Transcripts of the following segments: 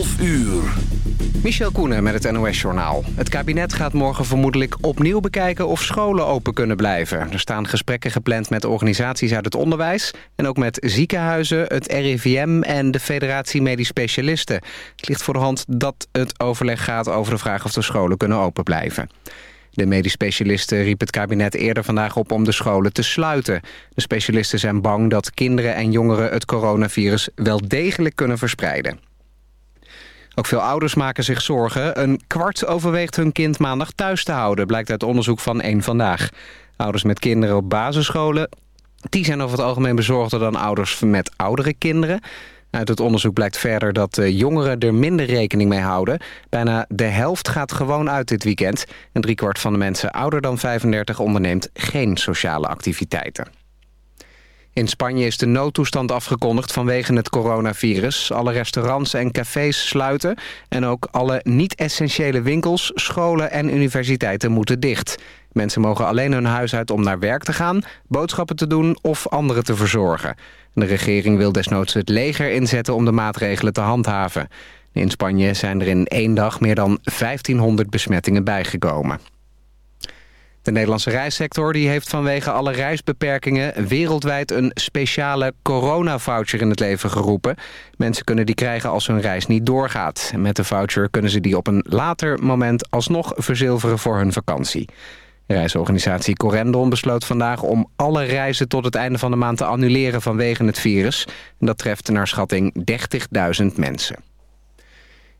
12 uur. Michel Koenen met het NOS-journaal. Het kabinet gaat morgen vermoedelijk opnieuw bekijken of scholen open kunnen blijven. Er staan gesprekken gepland met organisaties uit het onderwijs... en ook met ziekenhuizen, het RIVM en de Federatie Medisch Specialisten. Het ligt voor de hand dat het overleg gaat over de vraag of de scholen kunnen open blijven. De medisch specialisten riep het kabinet eerder vandaag op om de scholen te sluiten. De specialisten zijn bang dat kinderen en jongeren het coronavirus wel degelijk kunnen verspreiden. Ook veel ouders maken zich zorgen. Een kwart overweegt hun kind maandag thuis te houden, blijkt uit onderzoek van één Vandaag. Ouders met kinderen op basisscholen die zijn over het algemeen bezorgder dan ouders met oudere kinderen. Uit het onderzoek blijkt verder dat jongeren er minder rekening mee houden. Bijna de helft gaat gewoon uit dit weekend. En driekwart van de mensen ouder dan 35 onderneemt geen sociale activiteiten. In Spanje is de noodtoestand afgekondigd vanwege het coronavirus. Alle restaurants en cafés sluiten en ook alle niet-essentiële winkels, scholen en universiteiten moeten dicht. Mensen mogen alleen hun huis uit om naar werk te gaan, boodschappen te doen of anderen te verzorgen. De regering wil desnoods het leger inzetten om de maatregelen te handhaven. In Spanje zijn er in één dag meer dan 1500 besmettingen bijgekomen. De Nederlandse reissector die heeft vanwege alle reisbeperkingen wereldwijd een speciale coronavoucher in het leven geroepen. Mensen kunnen die krijgen als hun reis niet doorgaat. Met de voucher kunnen ze die op een later moment alsnog verzilveren voor hun vakantie. Reisorganisatie Corendon besloot vandaag om alle reizen tot het einde van de maand te annuleren vanwege het virus. Dat treft naar schatting 30.000 mensen.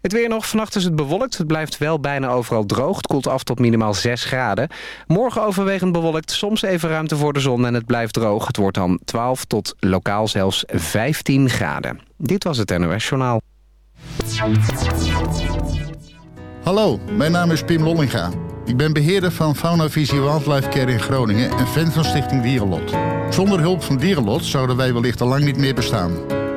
Het weer nog. Vannacht is het bewolkt. Het blijft wel bijna overal droog. Het koelt af tot minimaal 6 graden. Morgen overwegend bewolkt. Soms even ruimte voor de zon en het blijft droog. Het wordt dan 12 tot lokaal zelfs 15 graden. Dit was het NOS Journaal. Hallo, mijn naam is Pim Lollinga. Ik ben beheerder van Fauna Visie Wildlife Care in Groningen... en fan van Stichting Dierenlot. Zonder hulp van Dierenlot zouden wij wellicht al lang niet meer bestaan.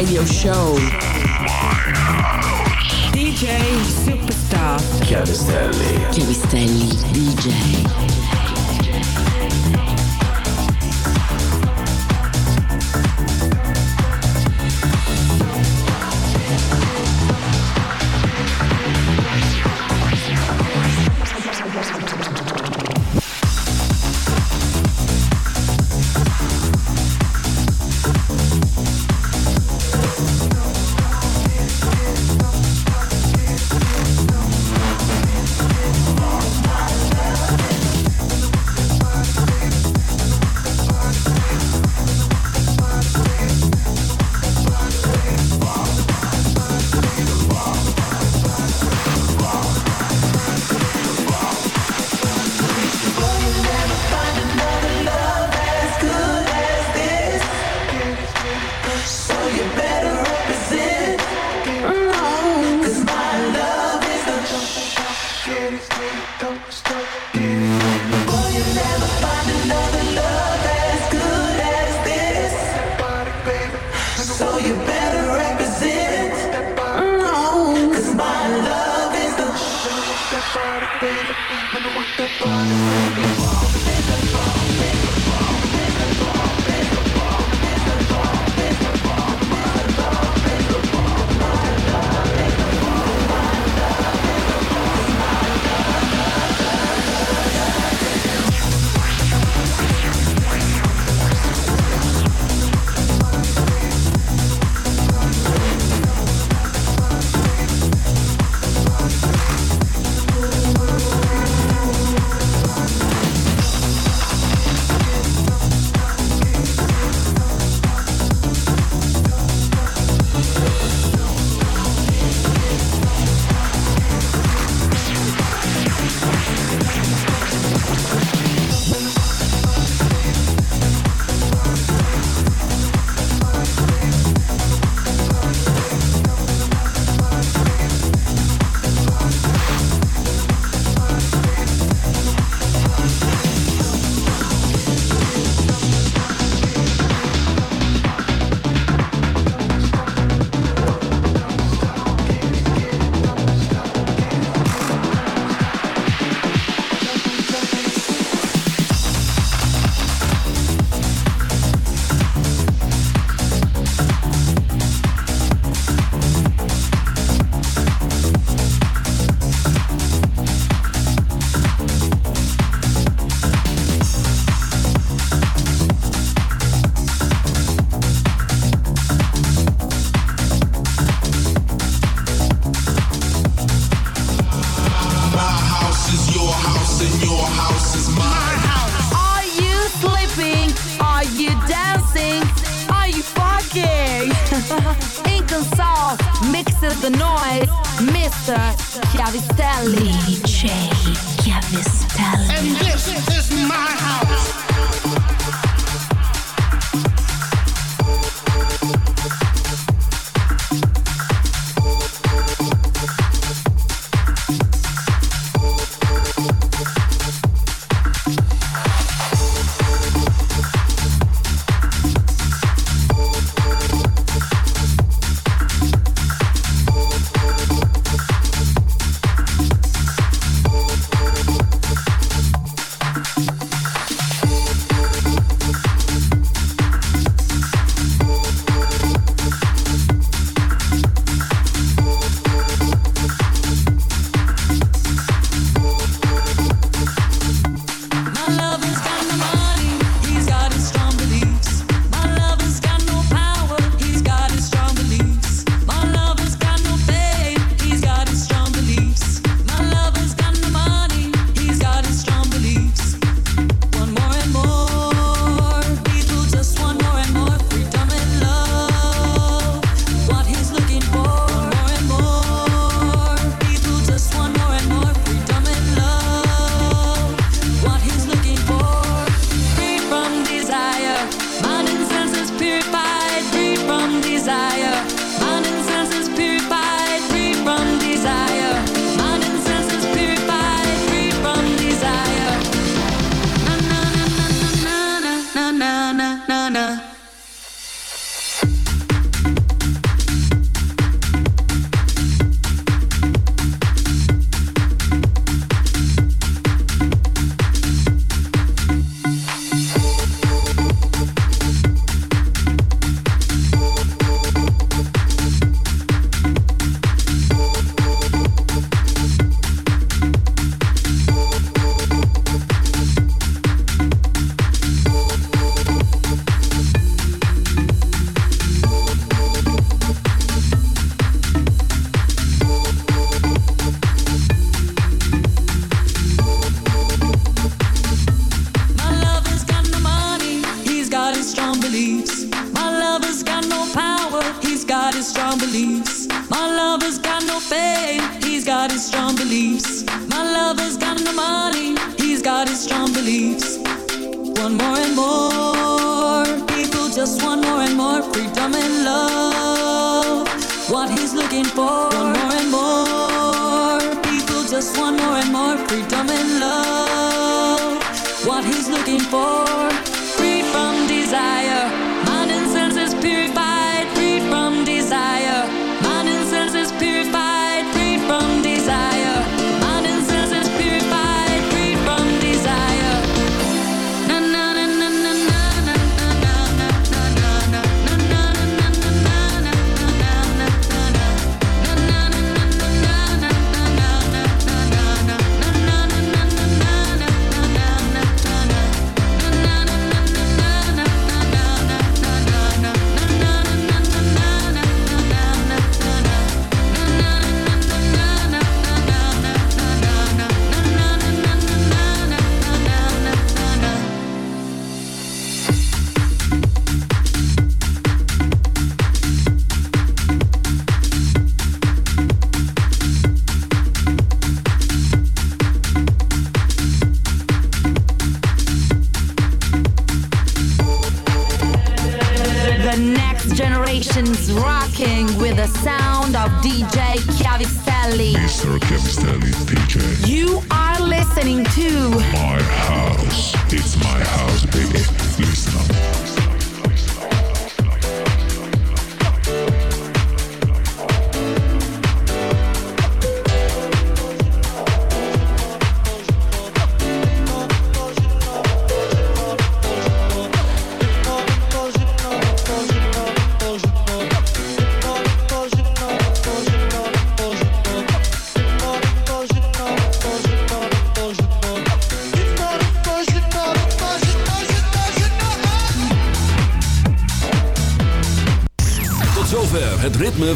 Radio Show.